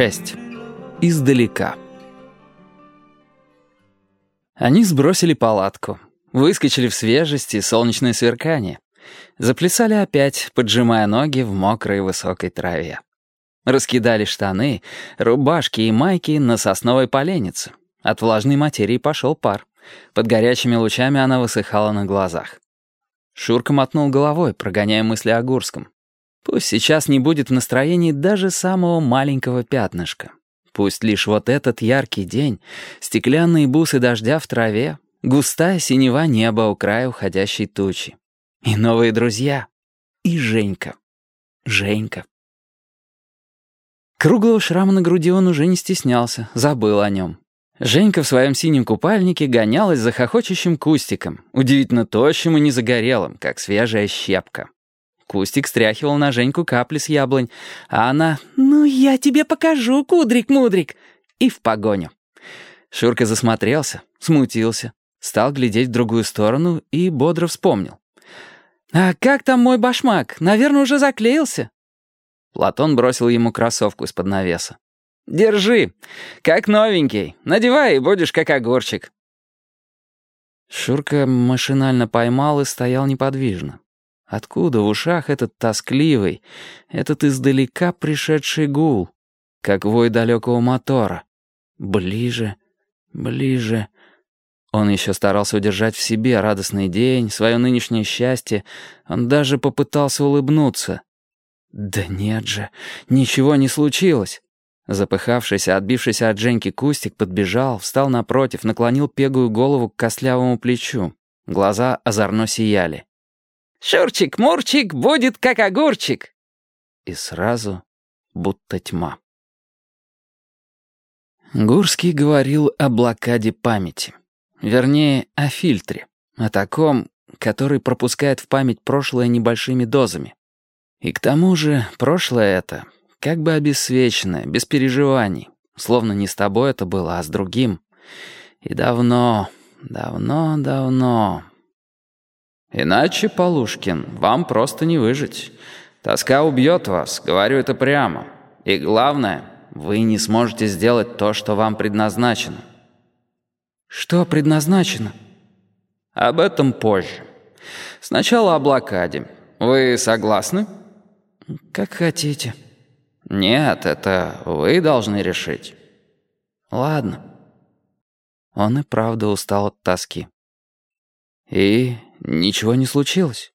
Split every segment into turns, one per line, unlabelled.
6. Издалека. Они сбросили палатку, выскочили в свежесть и солнечное сверкание. Заплясали опять, поджимая ноги в мокрой высокой траве. Раскидали штаны, рубашки и майки на сосновой поленнице. От влажной материи пошел пар. Под горячими лучами она высыхала на глазах. Шурка мотнул головой, прогоняя мысли о Гурском. Пусть сейчас не будет в настроении даже самого маленького пятнышка. Пусть лишь вот этот яркий день, стеклянные бусы дождя в траве, густая синева неба у края уходящей тучи. И новые друзья. И Женька. Женька. Круглого шрама на груди он уже не стеснялся, забыл о нем. Женька в своем синем купальнике гонялась за хохочущим кустиком, удивительно тощим и незагорелым, как свежая щепка. Кустик стряхивал на Женьку капли с яблонь, а она «Ну, я тебе покажу, кудрик-мудрик!» и в погоню. Шурка засмотрелся, смутился, стал глядеть в другую сторону и бодро вспомнил. «А как там мой башмак? Наверное, уже заклеился?» Платон бросил ему кроссовку из-под навеса. «Держи, как новенький. Надевай, и будешь как огурчик». Шурка машинально поймал и стоял неподвижно. Откуда в ушах этот тоскливый, этот издалека пришедший гул, как вой далекого мотора? Ближе, ближе. Он еще старался удержать в себе радостный день, свое нынешнее счастье. Он даже попытался улыбнуться. Да нет же, ничего не случилось. Запыхавшийся, отбившийся от Женьки кустик подбежал, встал напротив, наклонил пегую голову к костлявому плечу. Глаза озорно сияли. «Шурчик-мурчик будет как огурчик!» И сразу будто тьма. Гурский говорил о блокаде памяти. Вернее, о фильтре. О таком, который пропускает в память прошлое небольшими дозами. И к тому же прошлое это как бы обесцвеченное, без переживаний. Словно не с тобой это было, а с другим. И давно, давно, давно... «Иначе, Полушкин, вам просто не выжить. Тоска убьет вас, говорю это прямо. И главное, вы не сможете сделать то, что вам предназначено».
«Что предназначено?»
«Об этом позже. Сначала о блокаде. Вы согласны?»
«Как хотите».
«Нет, это вы должны решить».
«Ладно».
Он и правда устал от тоски. И Ничего не случилось.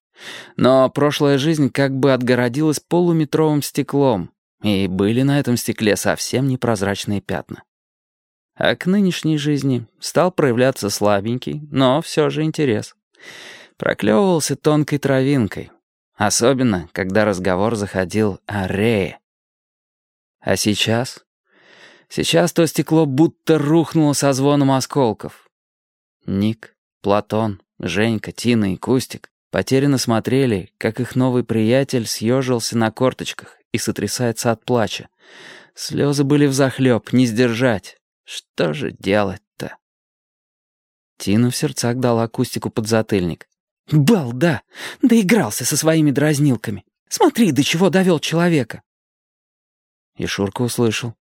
Но прошлая жизнь как бы отгородилась полуметровым стеклом, и были на этом стекле совсем непрозрачные пятна. А к нынешней жизни стал проявляться слабенький, но все же интерес. Проклевывался тонкой травинкой, особенно, когда разговор заходил о Рее. А сейчас? Сейчас то стекло будто рухнуло со звоном осколков. Ник, Платон, Женька, Тина и Кустик потерянно смотрели, как их новый приятель съежился на корточках и сотрясается от плача. Слезы были взахлеб, не сдержать. Что же делать-то? Тина в сердцах дала Кустику подзатыльник.
«Балда! Доигрался со своими дразнилками! Смотри, до чего довел человека!»
И Шурка услышал.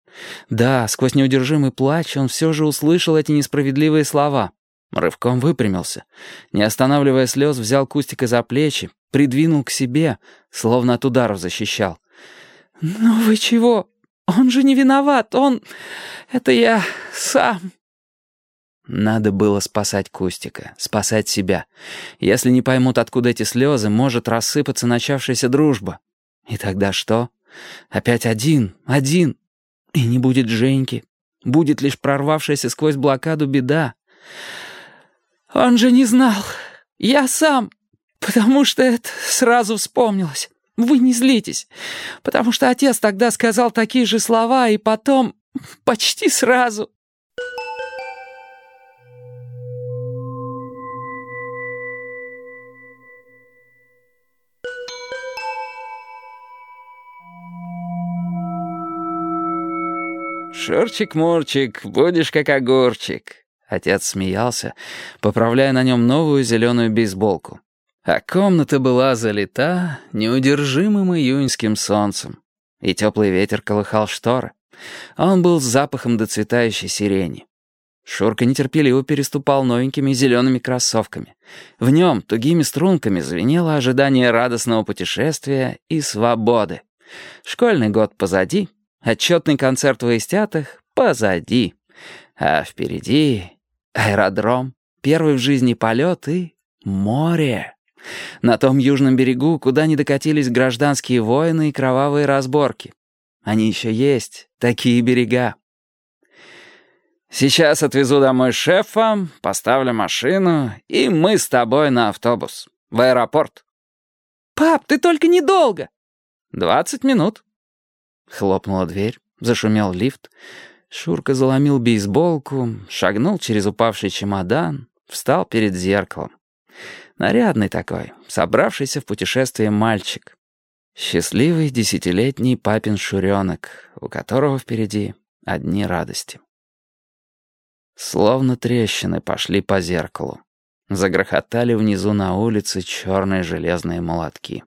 Да, сквозь неудержимый плач он все же услышал эти несправедливые слова. Рывком выпрямился. Не останавливая слез, взял Кустика за плечи, придвинул к себе, словно от ударов защищал.
«Ну вы чего? Он же не виноват, он... Это я сам...»
Надо было спасать Кустика, спасать себя. Если не поймут, откуда эти слезы, может рассыпаться начавшаяся дружба. И тогда что? Опять один, один. И не будет Женьки. Будет лишь прорвавшаяся сквозь блокаду беда.
Он же не знал. Я сам. Потому что это сразу вспомнилось. Вы не злитесь. Потому что отец тогда сказал такие же слова, и потом... Почти сразу.
«Шурчик-мурчик, будешь как огурчик», Отец смеялся, поправляя на нем новую зеленую бейсболку. А комната была залита неудержимым июньским солнцем. И теплый ветер колыхал шторы. Он был с запахом доцветающей сирени. Шурка нетерпеливо переступал новенькими зелеными кроссовками. В нем тугими струнками звенело ожидание радостного путешествия и свободы. Школьный год позади, отчетный концерт в Истятах позади. А впереди аэродром, первый в жизни полет и море. На том южном берегу, куда не докатились гражданские войны и кровавые разборки. Они еще есть, такие берега. Сейчас отвезу домой шефа, поставлю машину, и мы с тобой на автобус. В аэропорт.
«Пап, ты только недолго!»
«Двадцать минут». Хлопнула дверь, зашумел лифт. Шурка заломил бейсболку, шагнул через упавший чемодан, встал перед зеркалом. Нарядный такой, собравшийся в путешествие мальчик. Счастливый десятилетний папин шуренок, у которого впереди одни радости. Словно трещины пошли по зеркалу. Загрохотали внизу на улице черные железные молотки.